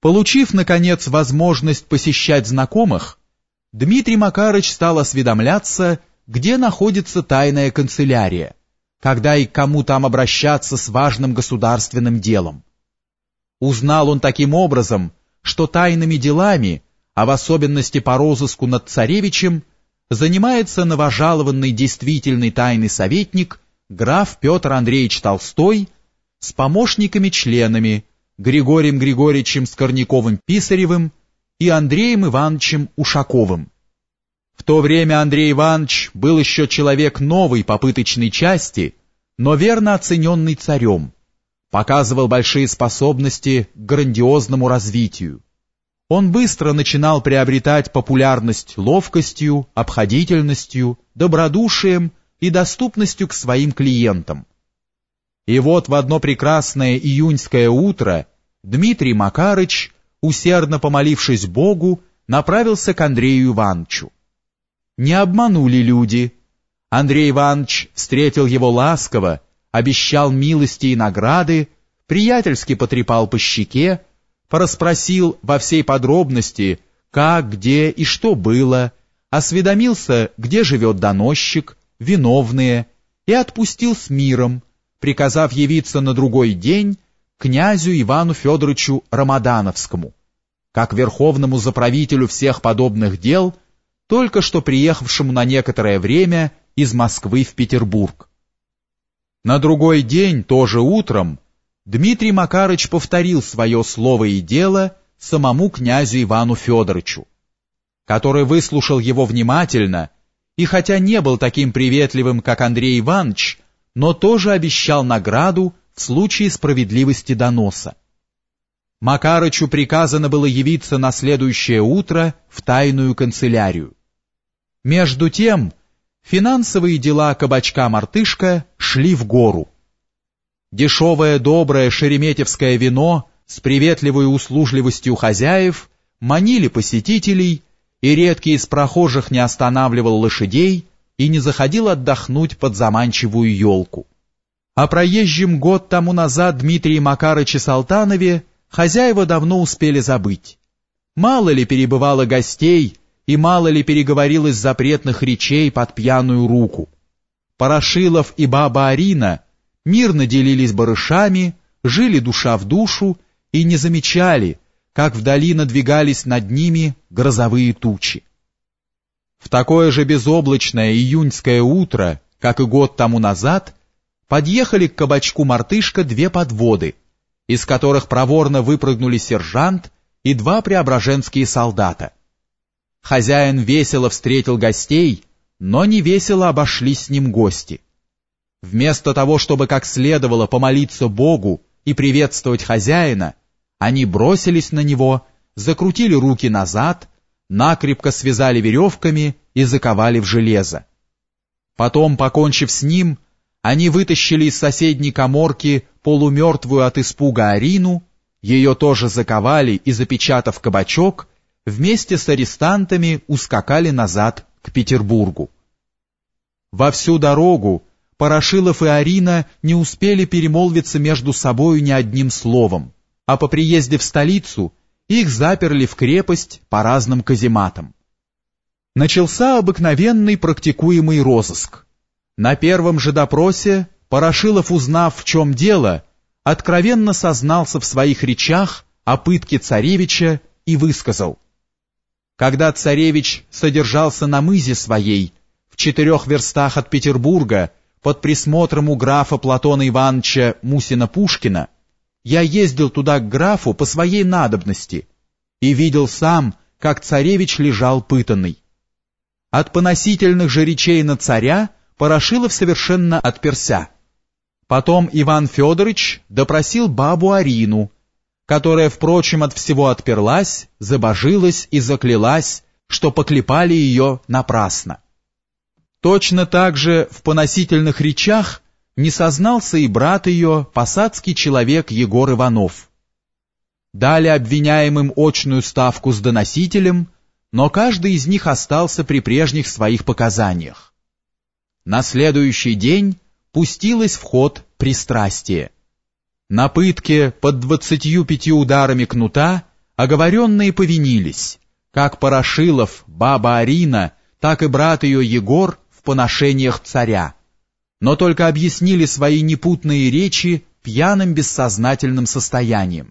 Получив, наконец, возможность посещать знакомых, Дмитрий Макарыч стал осведомляться, где находится тайная канцелярия, когда и к кому там обращаться с важным государственным делом. Узнал он таким образом, что тайными делами, а в особенности по розыску над царевичем, занимается новожалованный действительный тайный советник граф Петр Андреевич Толстой с помощниками-членами Григорием Григорьевичем Скорняковым-Писаревым и Андреем Ивановичем Ушаковым. В то время Андрей Иванович был еще человек новой по пыточной части, но верно оцененный царем, показывал большие способности к грандиозному развитию. Он быстро начинал приобретать популярность ловкостью, обходительностью, добродушием и доступностью к своим клиентам. И вот в одно прекрасное июньское утро Дмитрий Макарыч, усердно помолившись Богу, направился к Андрею Ивановичу. Не обманули люди. Андрей Иванович встретил его ласково, обещал милости и награды, приятельски потрепал по щеке, порасспросил во всей подробности, как, где и что было, осведомился, где живет доносчик, виновные, и отпустил с миром, приказав явиться на другой день князю Ивану Федоровичу Рамадановскому, как верховному заправителю всех подобных дел, только что приехавшему на некоторое время из Москвы в Петербург. На другой день, тоже утром, Дмитрий Макарыч повторил свое слово и дело самому князю Ивану Федоровичу, который выслушал его внимательно и хотя не был таким приветливым, как Андрей Иванович, но тоже обещал награду в случае справедливости доноса. Макарычу приказано было явиться на следующее утро в тайную канцелярию. Между тем, финансовые дела кабачка-мартышка шли в гору. Дешевое доброе шереметьевское вино с приветливой услужливостью хозяев манили посетителей, и редкий из прохожих не останавливал лошадей и не заходил отдохнуть под заманчивую елку. О проезжем год тому назад Дмитрии Макарыче Салтанове хозяева давно успели забыть. Мало ли перебывало гостей и мало ли переговорилось запретных речей под пьяную руку. Порошилов и баба Арина мирно делились барышами, жили душа в душу и не замечали, как вдали надвигались над ними грозовые тучи. В такое же безоблачное июньское утро, как и год тому назад, подъехали к кабачку «Мартышка» две подводы, из которых проворно выпрыгнули сержант и два преображенские солдата. Хозяин весело встретил гостей, но не весело обошлись с ним гости. Вместо того, чтобы как следовало помолиться Богу и приветствовать хозяина, они бросились на него, закрутили руки назад, накрепко связали веревками и заковали в железо. Потом, покончив с ним, они вытащили из соседней коморки полумертвую от испуга Арину, ее тоже заковали и, запечатав кабачок, вместе с арестантами ускакали назад к Петербургу. Во всю дорогу Порошилов и Арина не успели перемолвиться между собою ни одним словом, а по приезде в столицу их заперли в крепость по разным казематам. Начался обыкновенный практикуемый розыск. На первом же допросе Порошилов, узнав, в чем дело, откровенно сознался в своих речах о пытке царевича и высказал. Когда царевич содержался на мызе своей, в четырех верстах от Петербурга, под присмотром у графа Платона Ивановича Мусина-Пушкина, я ездил туда к графу по своей надобности и видел сам, как царевич лежал пытанный. От поносительных же речей на царя Порошилов совершенно отперся. Потом Иван Федорович допросил бабу Арину, которая, впрочем, от всего отперлась, забожилась и заклялась, что поклепали ее напрасно. Точно так же в поносительных речах не сознался и брат ее, посадский человек Егор Иванов. Дали обвиняемым очную ставку с доносителем, но каждый из них остался при прежних своих показаниях. На следующий день пустилось в ход пристрастие. На пытке под двадцатью пяти ударами кнута Оговоренные повинились, как Порошилов, баба Арина, так и брат ее Егор в поношениях царя, но только объяснили свои непутные речи пьяным бессознательным состоянием.